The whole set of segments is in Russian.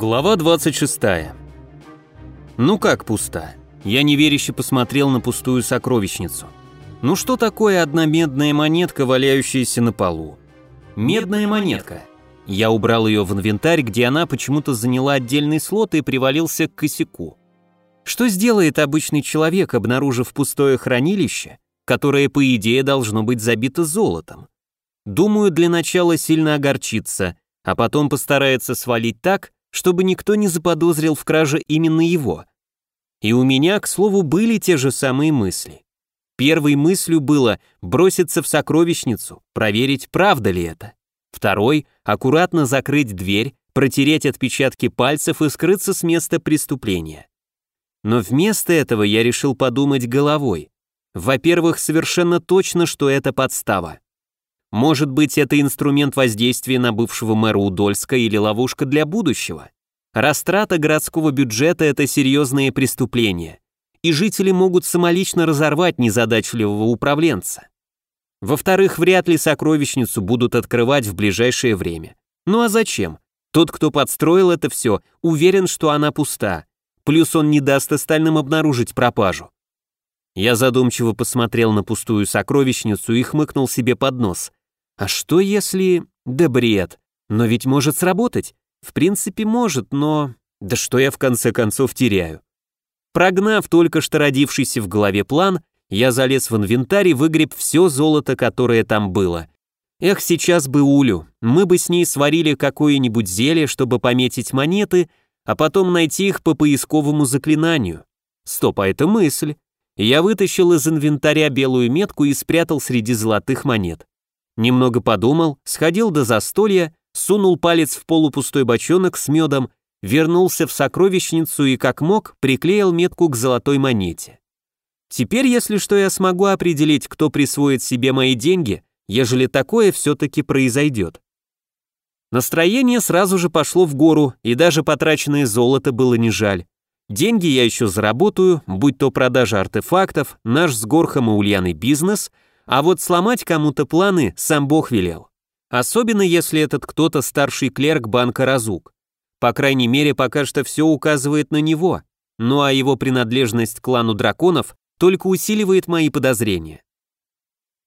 Глава 26. Ну как пуста? Я неверяще посмотрел на пустую сокровищницу. Ну что такое одна медная монетка, валяющаяся на полу? Медная монетка. Я убрал ее в инвентарь, где она почему-то заняла отдельный слот и привалился к косяку. Что сделает обычный человек, обнаружив пустое хранилище, которое, по идее, должно быть забито золотом? Думаю, для начала сильно огорчится, а потом постарается свалить так, чтобы никто не заподозрил в краже именно его. И у меня, к слову, были те же самые мысли. Первой мыслью было броситься в сокровищницу, проверить, правда ли это. Второй — аккуратно закрыть дверь, протереть отпечатки пальцев и скрыться с места преступления. Но вместо этого я решил подумать головой. Во-первых, совершенно точно, что это подстава. Может быть, это инструмент воздействия на бывшего мэра Удольска или ловушка для будущего? Растрата городского бюджета – это серьезное преступление, и жители могут самолично разорвать незадачливого управленца. Во-вторых, вряд ли сокровищницу будут открывать в ближайшее время. Ну а зачем? Тот, кто подстроил это все, уверен, что она пуста. Плюс он не даст остальным обнаружить пропажу. Я задумчиво посмотрел на пустую сокровищницу и хмыкнул себе под нос. А что если... Да бред. Но ведь может сработать. В принципе, может, но... Да что я в конце концов теряю? Прогнав только что родившийся в голове план, я залез в инвентарь и выгреб все золото, которое там было. Эх, сейчас бы Улю, мы бы с ней сварили какое-нибудь зелье, чтобы пометить монеты, а потом найти их по поисковому заклинанию. Стоп, а это мысль. Я вытащил из инвентаря белую метку и спрятал среди золотых монет. Немного подумал, сходил до застолья, сунул палец в полупустой бочонок с медом, вернулся в сокровищницу и как мог приклеил метку к золотой монете. Теперь, если что, я смогу определить, кто присвоит себе мои деньги, ежели такое все-таки произойдет. Настроение сразу же пошло в гору, и даже потраченное золото было не жаль. Деньги я еще заработаю, будь то продажа артефактов, наш с Горхом и Ульяной бизнес – а вот сломать кому-то планы сам Бог велел. Особенно если этот кто-то старший клерк банка Разук. По крайней мере, пока что все указывает на него. Ну а его принадлежность к клану драконов только усиливает мои подозрения.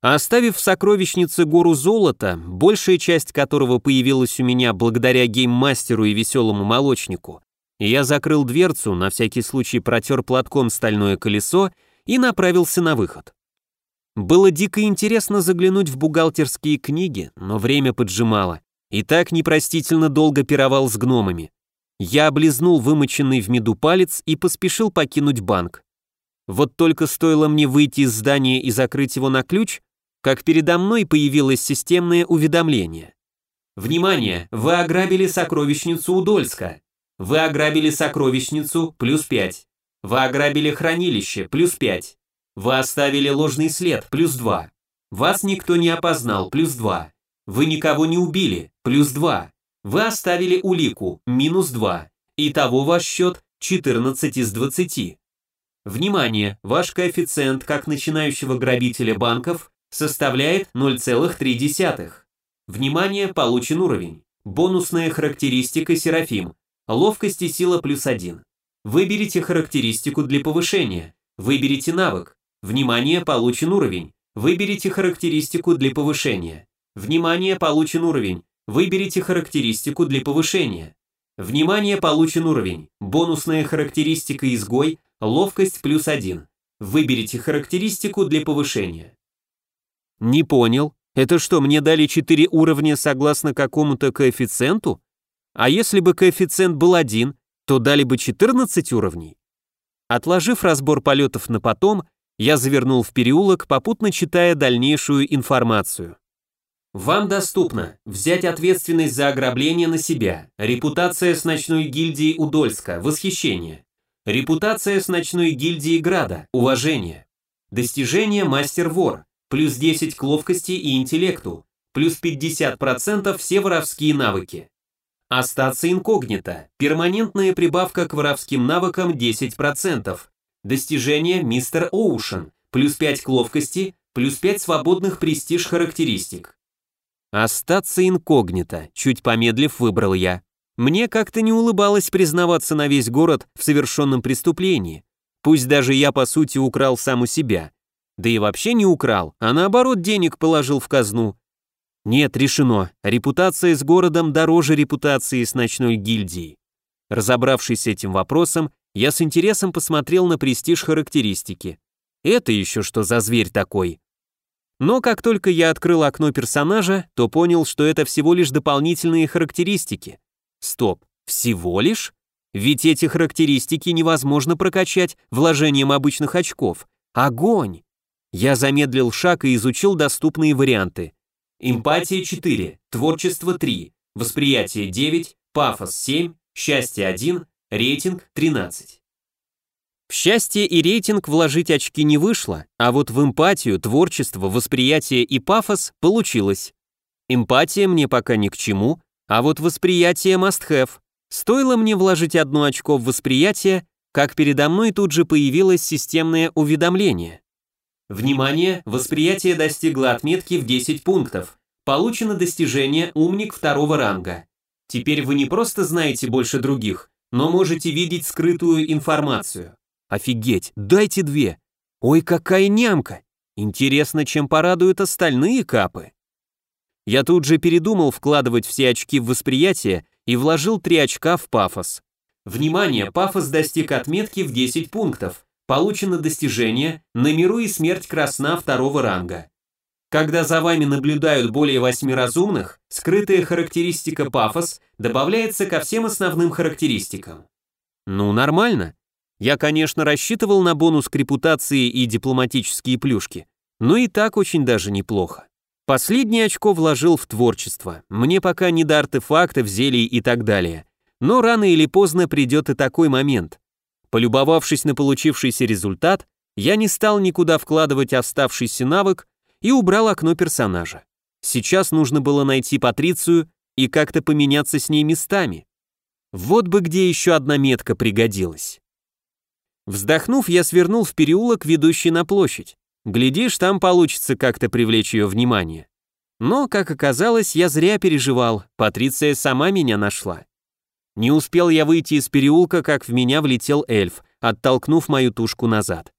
Оставив в сокровищнице гору золота, большая часть которого появилась у меня благодаря гейммастеру и веселому молочнику, я закрыл дверцу, на всякий случай протер платком стальное колесо и направился на выход. Было дико интересно заглянуть в бухгалтерские книги, но время поджимало. И так непростительно долго пировал с гномами. Я облизнул вымоченный в меду палец и поспешил покинуть банк. Вот только стоило мне выйти из здания и закрыть его на ключ, как передо мной появилось системное уведомление. Внимание! Вы ограбили сокровищницу Удольска. Вы ограбили сокровищницу плюс 5. Вы ограбили хранилище плюс 5. Вы оставили ложный след, плюс 2. Вас никто не опознал, плюс 2. Вы никого не убили, плюс 2. Вы оставили улику, минус 2. Итого ваш счет 14 из 20. Внимание, ваш коэффициент как начинающего грабителя банков составляет 0,3. Внимание, получен уровень. Бонусная характеристика Серафим. Ловкость и сила плюс 1. Выберите характеристику для повышения. Выберите навык. Внимание, получен уровень. Выберите характеристику для повышения. Внимание, получен уровень. Выберите характеристику для повышения. Внимание, получен уровень. Бонусная характеристика изгой, ловкость плюс один. Выберите характеристику для повышения. Не понял. Это что, мне дали 4 уровня согласно какому-то коэффициенту? А если бы коэффициент был один, то дали бы 14 уровней? Отложив разбор полетов на потом, я завернул в переулок, попутно читая дальнейшую информацию. Вам доступно взять ответственность за ограбление на себя. Репутация с ночной гильдией Удольска. Восхищение. Репутация с ночной гильдией Града. Уважение. Достижение мастер-вор. Плюс 10 к ловкости и интеллекту. Плюс 50% все воровские навыки. Остаться инкогнито. Перманентная прибавка к воровским навыкам 10%. Достижение Мистер Оушен. Плюс 5 к ловкости, плюс 5 свободных престиж характеристик. Остаться инкогнито, чуть помедлив выбрал я. Мне как-то не улыбалось признаваться на весь город в совершенном преступлении. Пусть даже я, по сути, украл сам у себя. Да и вообще не украл, а наоборот денег положил в казну. Нет, решено. Репутация с городом дороже репутации с ночной гильдией. Разобравшись с этим вопросом, я с интересом посмотрел на престиж характеристики. Это еще что за зверь такой? Но как только я открыл окно персонажа, то понял, что это всего лишь дополнительные характеристики. Стоп, всего лишь? Ведь эти характеристики невозможно прокачать вложением обычных очков. Огонь! Я замедлил шаг и изучил доступные варианты. Эмпатия 4, творчество 3, восприятие 9, пафос 7, счастье 1, рейтинг 13. В счастье и рейтинг вложить очки не вышло, а вот в эмпатию, творчество, восприятие и пафос получилось. Эмпатия мне пока ни к чему, а вот восприятие must have. Стоило мне вложить одно очко в восприятие, как передо мной тут же появилось системное уведомление. Внимание, восприятие достигло отметки в 10 пунктов. Получено достижение «Умник» второго ранга. Теперь вы не просто знаете больше других, но можете видеть скрытую информацию. Офигеть, дайте две. Ой, какая нямка. Интересно, чем порадуют остальные капы. Я тут же передумал вкладывать все очки в восприятие и вложил три очка в пафос. Внимание, пафос достиг отметки в 10 пунктов. Получено достижение «На и смерть красна» второго ранга. Когда за вами наблюдают более восьми разумных, скрытая характеристика пафос добавляется ко всем основным характеристикам. Ну, нормально. Я, конечно, рассчитывал на бонус к репутации и дипломатические плюшки, но и так очень даже неплохо. Последнее очко вложил в творчество. Мне пока не до артефактов, зелий и так далее. Но рано или поздно придет и такой момент. Полюбовавшись на получившийся результат, я не стал никуда вкладывать оставшийся навык и убрал окно персонажа. Сейчас нужно было найти Патрицию и как-то поменяться с ней местами. Вот бы где еще одна метка пригодилась. Вздохнув, я свернул в переулок, ведущий на площадь. Глядишь, там получится как-то привлечь ее внимание. Но, как оказалось, я зря переживал, Патриция сама меня нашла. Не успел я выйти из переулка, как в меня влетел эльф, оттолкнув мою тушку назад.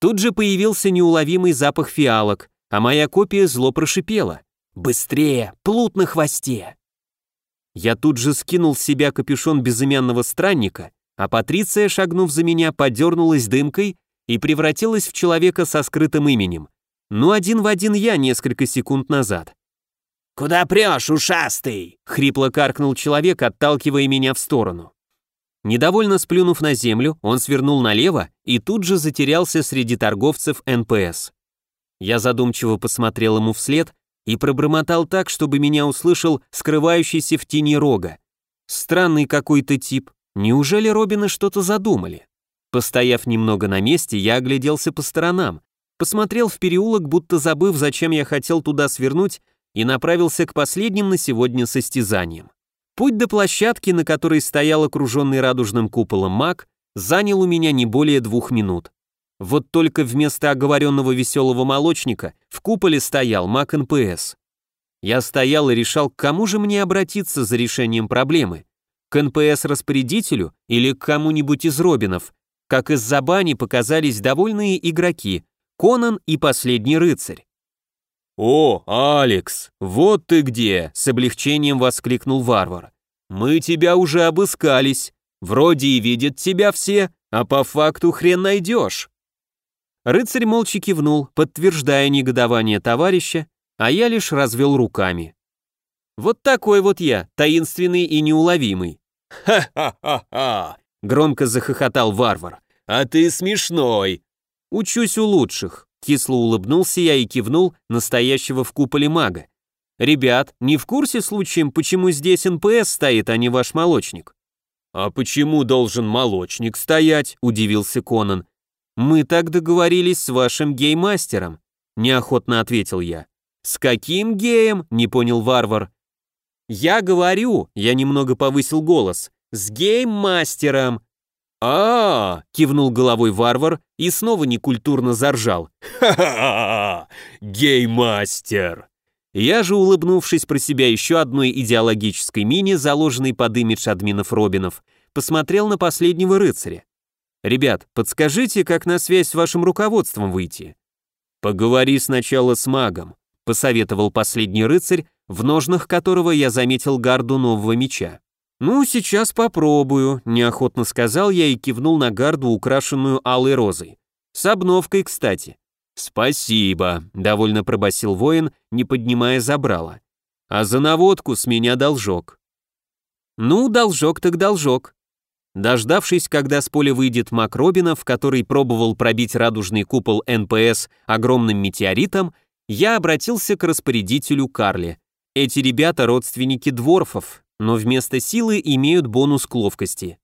Тут же появился неуловимый запах фиалок, а моя копия зло прошипела. «Быстрее! Плут на хвосте!» Я тут же скинул с себя капюшон безымянного странника а Патриция, шагнув за меня, подернулась дымкой и превратилась в человека со скрытым именем. Ну, один в один я несколько секунд назад. «Куда прешь, ушастый?» — хрипло каркнул человек, отталкивая меня в сторону. Недовольно сплюнув на землю, он свернул налево и тут же затерялся среди торговцев НПС. Я задумчиво посмотрел ему вслед и пробормотал так, чтобы меня услышал скрывающийся в тени рога. Странный какой-то тип, Неужели Робины что-то задумали? Постояв немного на месте, я огляделся по сторонам, посмотрел в переулок, будто забыв, зачем я хотел туда свернуть, и направился к последним на сегодня состязаниям. Путь до площадки, на которой стоял окруженный радужным куполом маг, занял у меня не более двух минут. Вот только вместо оговоренного веселого молочника в куполе стоял маг НПС. Я стоял и решал, к кому же мне обратиться за решением проблемы к НПС-распорядителю или к кому-нибудь из Робинов, как из-за бани показались довольные игроки, Конан и Последний Рыцарь. «О, Алекс, вот ты где!» — с облегчением воскликнул варвар. «Мы тебя уже обыскались. Вроде и видят тебя все, а по факту хрен найдешь». Рыцарь молча кивнул, подтверждая негодование товарища, а я лишь развел руками. Вот такой вот я, таинственный и неуловимый. «Ха-ха-ха-ха!» — громко захохотал варвар. «А ты смешной!» «Учусь у лучших», — кисло улыбнулся я и кивнул настоящего в куполе мага. «Ребят, не в курсе случаем, почему здесь НПС стоит, а не ваш молочник?» «А почему должен молочник стоять?» — удивился Конан. «Мы так договорились с вашим геймастером», — неохотно ответил я. «С каким геем?» — не понял варвар. «Я говорю», — я немного повысил голос, — «с гейммастером». А, -а, -а кивнул головой варвар и снова некультурно заржал. «Ха-ха-ха! Гейммастер!» Я же, улыбнувшись про себя еще одной идеологической мини, заложенной под имидж админов Робинов, посмотрел на последнего рыцаря. «Ребят, подскажите, как на связь с вашим руководством выйти?» «Поговори сначала с магом», — посоветовал последний рыцарь, в ножнах которого я заметил гарду нового меча. «Ну, сейчас попробую», — неохотно сказал я и кивнул на гарду, украшенную алой розой. «С обновкой, кстати». «Спасибо», — довольно пробасил воин, не поднимая забрала. «А за наводку с меня должок». «Ну, должок так должок». Дождавшись, когда с поля выйдет маг Робинов, который пробовал пробить радужный купол НПС огромным метеоритом, я обратился к распорядителю Карли. Эти ребята родственники дворфов, но вместо силы имеют бонус к ловкости.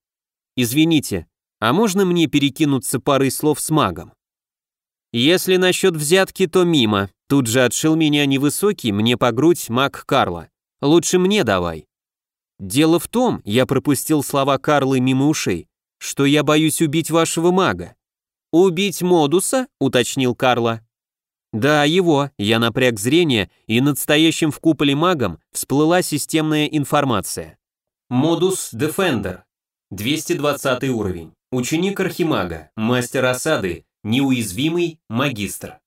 Извините, а можно мне перекинуться парой слов с магом? Если насчет взятки, то мимо. Тут же отшил меня невысокий, мне по грудь маг Карла. Лучше мне давай. Дело в том, я пропустил слова Карлы мимо ушей, что я боюсь убить вашего мага. Убить Модуса? уточнил Карла. Да, его, я напряг зрение, и над стоящим в куполе магом всплыла системная информация. Модус Defender, 220 уровень, ученик Архимага, мастер осады, неуязвимый магистр.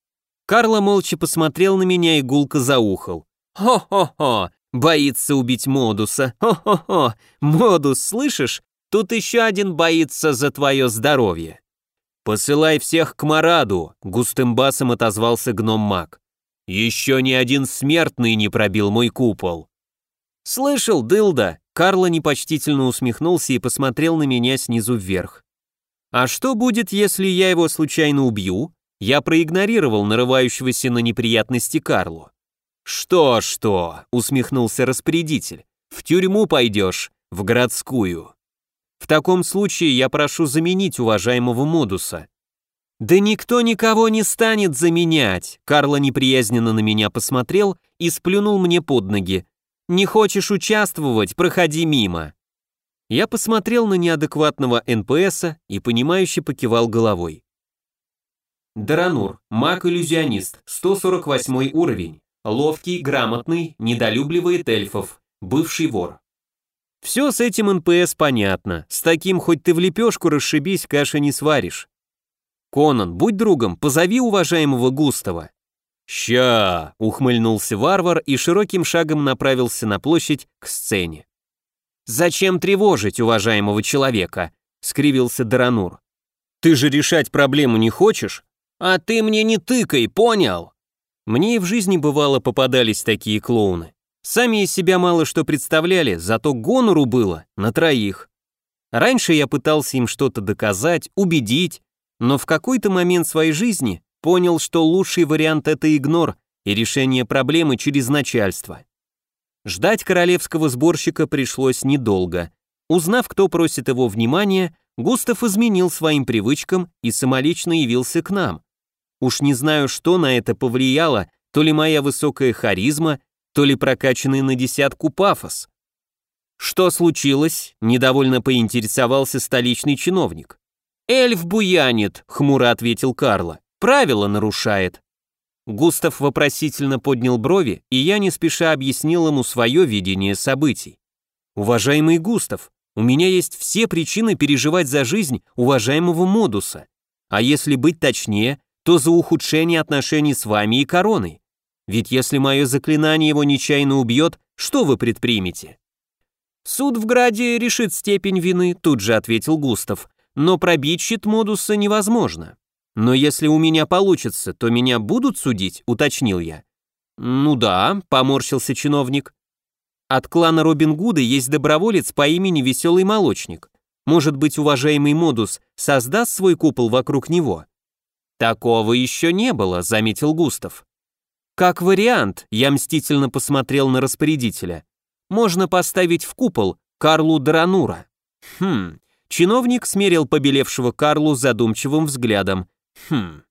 Карло молча посмотрел на меня и гулко заухал. «Хо-хо-хо, боится убить Модуса, хо-хо-хо, Модус, слышишь? Тут еще один боится за твое здоровье». «Посылай всех к Мараду», — густым басом отозвался гном-маг. «Еще ни один смертный не пробил мой купол». «Слышал, дылда?» Карло непочтительно усмехнулся и посмотрел на меня снизу вверх. «А что будет, если я его случайно убью?» Я проигнорировал нарывающегося на неприятности Карлу. «Что-что?» — усмехнулся распорядитель. «В тюрьму пойдешь, в городскую». В таком случае я прошу заменить уважаемого Модуса. Да никто никого не станет заменять. Карло неприязненно на меня посмотрел и сплюнул мне под ноги. Не хочешь участвовать, проходи мимо. Я посмотрел на неадекватного НПСа и понимающе покивал головой. Даранур, маг-иллюзионист, 148 уровень, ловкий, грамотный, недолюбливает эльфов, бывший вор. Все с этим НПС понятно. С таким хоть ты в лепешку расшибись, каши не сваришь. Конан, будь другом, позови уважаемого Густава. «Ща!» — ухмыльнулся варвар и широким шагом направился на площадь к сцене. «Зачем тревожить уважаемого человека?» — скривился Даранур. «Ты же решать проблему не хочешь? А ты мне не тыкай, понял?» Мне и в жизни бывало попадались такие клоуны. Сами из себя мало что представляли, зато гонору было на троих. Раньше я пытался им что-то доказать, убедить, но в какой-то момент своей жизни понял, что лучший вариант это игнор и решение проблемы через начальство. Ждать королевского сборщика пришлось недолго. Узнав, кто просит его внимания, Густав изменил своим привычкам и самолично явился к нам. Уж не знаю, что на это повлияло, то ли моя высокая харизма, то ли прокачанный на десятку пафос. «Что случилось?» – недовольно поинтересовался столичный чиновник. «Эльф буянит», – хмуро ответил Карло. «Правила нарушает». Густав вопросительно поднял брови, и я не спеша объяснил ему свое видение событий. «Уважаемый Густав, у меня есть все причины переживать за жизнь уважаемого Модуса. А если быть точнее, то за ухудшение отношений с вами и короной. Ведь если мое заклинание его нечаянно убьет, что вы предпримете? Суд в Граде решит степень вины, тут же ответил Густав, но пробить щит модуса невозможно. Но если у меня получится, то меня будут судить, уточнил я. Ну да, поморщился чиновник. От клана Робин Гуда есть доброволец по имени Веселый Молочник. Может быть, уважаемый Модус создаст свой купол вокруг него? Такого еще не было, заметил Густав. Как вариант, я мстительно посмотрел на распорядителя. Можно поставить в купол Карлу Дранура. Хм. Чиновник смерил побелевшего Карлу задумчивым взглядом. Хм.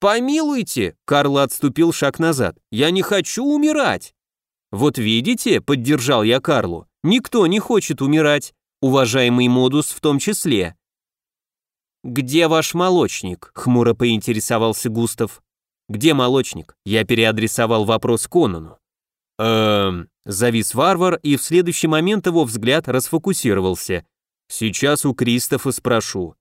«Помилуйте!» — Карл отступил шаг назад. «Я не хочу умирать!» «Вот видите», — поддержал я Карлу, — «никто не хочет умирать, уважаемый Модус в том числе». «Где ваш молочник?» — хмуро поинтересовался Густав. «Где молочник?» Я переадресовал вопрос Конану. Эм, завис варвар, и в следующий момент его взгляд расфокусировался. Сейчас у Кристофа спрошу.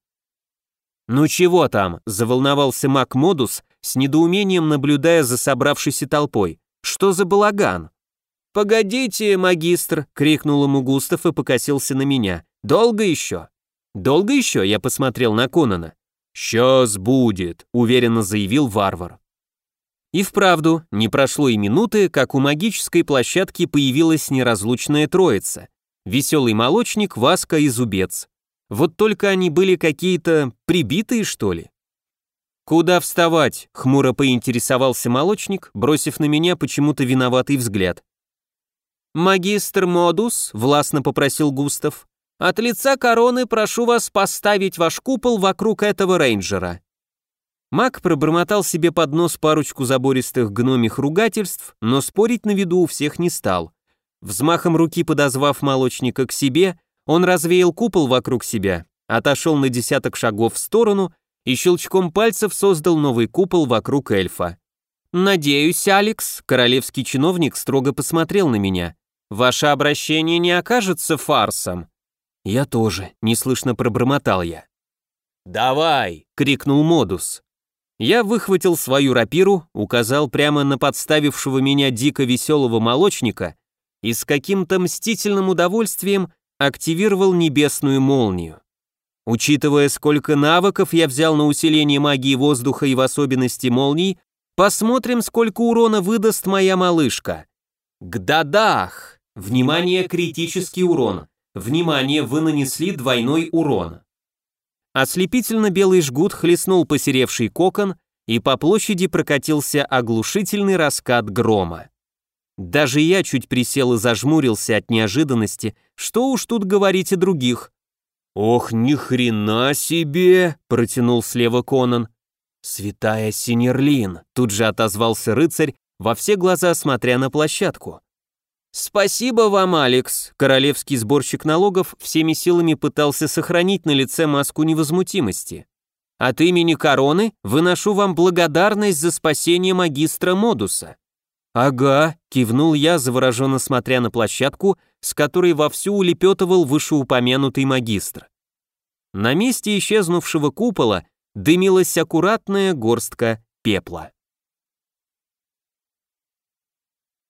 «Ну чего там?» – заволновался Мак Модус, с недоумением наблюдая за собравшейся толпой. «Что за балаган?» «Погодите, магистр!» — крикнул ему Густав и покосился на меня. «Долго еще?» «Долго еще?» — я посмотрел на Конана. «Сейчас будет», — уверенно заявил варвар. И вправду, не прошло и минуты, как у магической площадки появилась неразлучная троица. Веселый молочник, Васка и Зубец. Вот только они были какие-то прибитые, что ли? «Куда вставать?» — хмуро поинтересовался молочник, бросив на меня почему-то виноватый взгляд. «Магистр Модус», — властно попросил Густав, «от лица короны прошу вас поставить ваш купол вокруг этого рейнджера». Маг пробормотал себе под нос парочку забористых гномих ругательств, но спорить на виду у всех не стал. Взмахом руки подозвав молочника к себе, он развеял купол вокруг себя, отошел на десяток шагов в сторону и щелчком пальцев создал новый купол вокруг эльфа. «Надеюсь, Алекс», — королевский чиновник строго посмотрел на меня, Ваше обращение не окажется фарсом. Я тоже, неслышно пробормотал я. Давай, крикнул Модус. Я выхватил свою рапиру, указал прямо на подставившего меня дико веселого молочника и с каким-то мстительным удовольствием активировал небесную молнию. Учитывая, сколько навыков я взял на усиление магии воздуха и в особенности молний, посмотрим, сколько урона выдаст моя малышка. Гдадах! Внимание, критический урон. Внимание, вы нанесли двойной урон. Ослепительно белый жгут хлестнул посеревший кокон, и по площади прокатился оглушительный раскат грома. Даже я чуть присел и зажмурился от неожиданности, что уж тут говорить о других. «Ох, ни хрена себе!» — протянул слева Конан. «Святая Синерлин!» — тут же отозвался рыцарь, во все глаза смотря на площадку. «Спасибо вам, Алекс!» Королевский сборщик налогов всеми силами пытался сохранить на лице маску невозмутимости. «От имени короны выношу вам благодарность за спасение магистра Модуса». «Ага», — кивнул я, завороженно смотря на площадку, с которой вовсю улепетывал вышеупомянутый магистр. На месте исчезнувшего купола дымилась аккуратная горстка пепла.